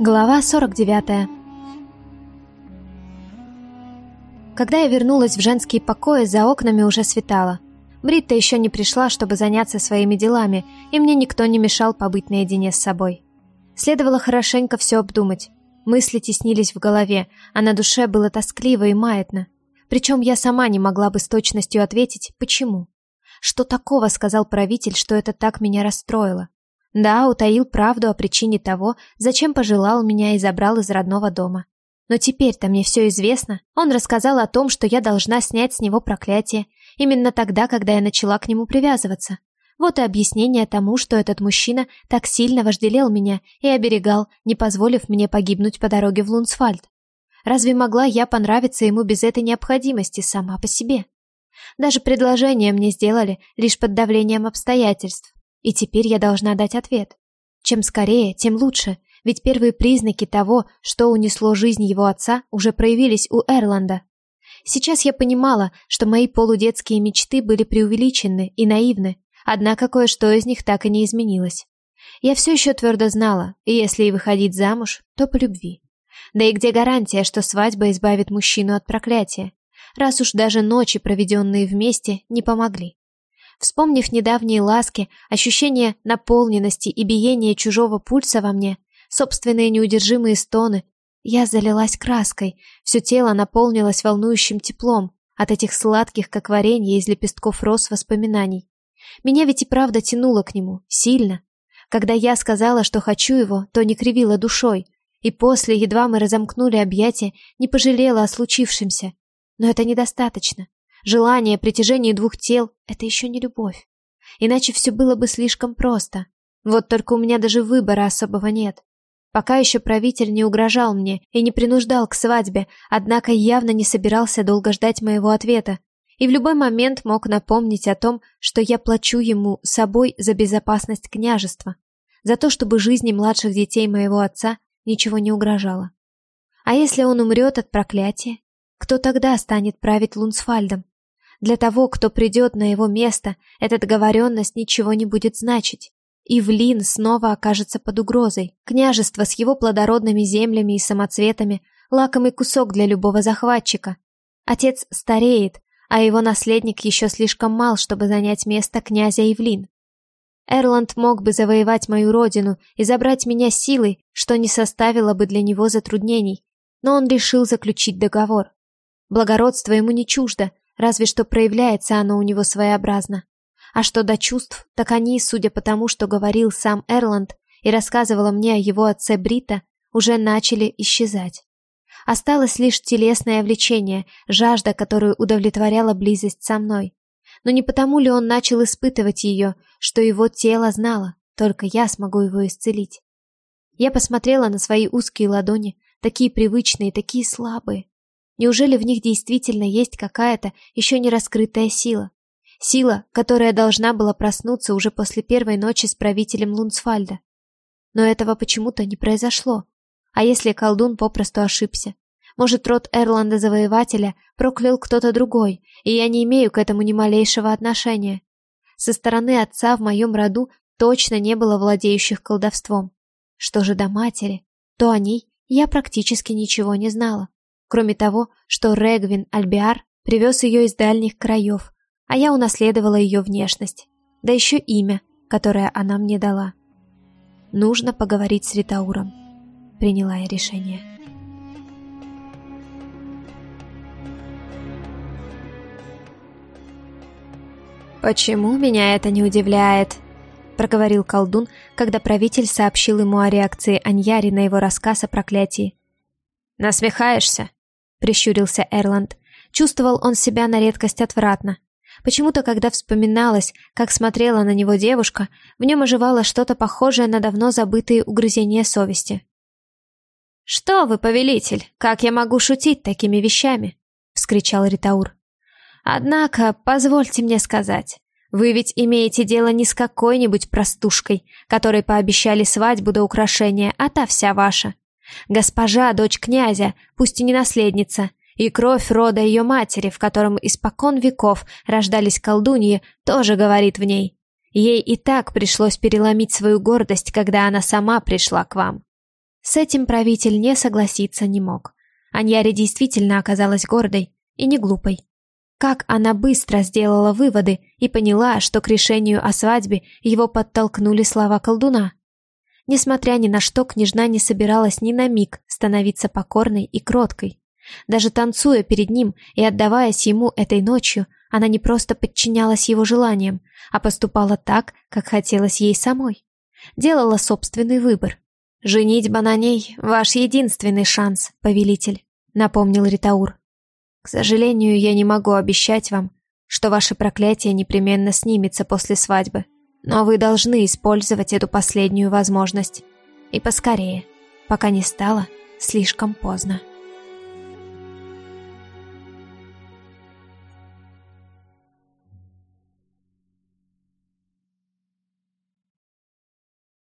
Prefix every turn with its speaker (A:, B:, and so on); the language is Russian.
A: Глава 49 Когда я вернулась в женские покои, за окнами уже светало. Бритта еще не пришла, чтобы заняться своими делами, и мне никто не мешал побыть наедине с собой. Следовало хорошенько все обдумать. Мысли теснились в голове, а на душе было тоскливо и маятно. Причем я сама не могла бы с точностью ответить, почему. Что такого сказал правитель, что это так меня расстроило? Да, утаил правду о причине того, зачем пожелал меня и забрал из родного дома. Но теперь-то мне все известно. Он рассказал о том, что я должна снять с него проклятие, именно тогда, когда я начала к нему привязываться. Вот и объяснение тому, что этот мужчина так сильно вожделел меня и оберегал, не позволив мне погибнуть по дороге в Лунсфальд. Разве могла я понравиться ему без этой необходимости сама по себе? Даже предложение мне сделали лишь под давлением обстоятельств, и теперь я должна дать ответ. Чем скорее, тем лучше, ведь первые признаки того, что унесло жизнь его отца, уже проявились у Эрланда. Сейчас я понимала, что мои полудетские мечты были преувеличены и наивны, однако кое-что из них так и не изменилось. Я все еще твердо знала, если и выходить замуж, то по любви. Да и где гарантия, что свадьба избавит мужчину от проклятия, раз уж даже ночи, проведенные вместе, не помогли. Вспомнив недавние ласки, ощущение наполненности и биение чужого пульса во мне, собственные неудержимые стоны, я залилась краской, все тело наполнилось волнующим теплом от этих сладких, как варенье из лепестков роз воспоминаний. Меня ведь и правда тянуло к нему, сильно. Когда я сказала, что хочу его, то не кривила душой, и после, едва мы разомкнули объятия, не пожалела о случившемся. Но это недостаточно. Желание, притяжение двух тел — это еще не любовь. Иначе все было бы слишком просто. Вот только у меня даже выбора особого нет. Пока еще правитель не угрожал мне и не принуждал к свадьбе, однако явно не собирался долго ждать моего ответа. И в любой момент мог напомнить о том, что я плачу ему собой за безопасность княжества, за то, чтобы жизни младших детей моего отца ничего не угрожало. А если он умрет от проклятия, кто тогда станет править Лунсфальдом? Для того, кто придет на его место, эта договоренность ничего не будет значить. И Влин снова окажется под угрозой. Княжество с его плодородными землями и самоцветами – лакомый кусок для любого захватчика. Отец стареет, а его наследник еще слишком мал, чтобы занять место князя Ивлин. Эрланд мог бы завоевать мою родину и забрать меня силой, что не составило бы для него затруднений, но он решил заключить договор. Благородство ему не чуждо, разве что проявляется оно у него своеобразно. А что до чувств, так они, судя по тому, что говорил сам Эрланд и рассказывала мне о его отце Брита, уже начали исчезать. Осталось лишь телесное влечение, жажда, которую удовлетворяла близость со мной. Но не потому ли он начал испытывать ее, что его тело знало, только я смогу его исцелить. Я посмотрела на свои узкие ладони, такие привычные, такие слабые. Неужели в них действительно есть какая-то еще не раскрытая сила? Сила, которая должна была проснуться уже после первой ночи с правителем Лунсфальда. Но этого почему-то не произошло. А если колдун попросту ошибся? Может, род Эрланда-завоевателя проклял кто-то другой, и я не имею к этому ни малейшего отношения. Со стороны отца в моем роду точно не было владеющих колдовством. Что же до матери, то о ней я практически ничего не знала кроме того, что Регвин Альбиар привез ее из дальних краев, а я унаследовала ее внешность, да еще имя, которое она мне дала. Нужно поговорить с Ритауром. Приняла я решение. «Почему меня это не удивляет?» проговорил колдун, когда правитель сообщил ему о реакции Аньяри на его рассказ о проклятии. «Насмехаешься?» — прищурился Эрланд. Чувствовал он себя на редкость отвратно. Почему-то, когда вспоминалось, как смотрела на него девушка, в нем оживало что-то похожее на давно забытые угрызения совести. «Что вы, повелитель, как я могу шутить такими вещами?» — вскричал Ритаур. «Однако, позвольте мне сказать, вы ведь имеете дело не с какой-нибудь простушкой, которой пообещали свадьбу до украшения, а та вся ваша. Госпожа, дочь князя, пусть и не наследница, и кровь рода ее матери, в котором испокон веков рождались колдуньи, тоже говорит в ней. Ей и так пришлось переломить свою гордость, когда она сама пришла к вам. С этим правитель не согласиться не мог. Аньяре действительно оказалась гордой и не глупой. Как она быстро сделала выводы и поняла, что к решению о свадьбе его подтолкнули слова колдуна. Несмотря ни на что, княжна не собиралась ни на миг становиться покорной и кроткой. Даже танцуя перед ним и отдаваясь ему этой ночью, она не просто подчинялась его желаниям, а поступала так, как хотелось ей самой. Делала собственный выбор. «Женитьба на ней — ваш единственный шанс, повелитель», — напомнил Ритаур. «К сожалению, я не могу обещать вам, что ваше проклятие непременно снимется после свадьбы, но вы должны использовать эту последнюю возможность. И поскорее, пока не стало слишком поздно».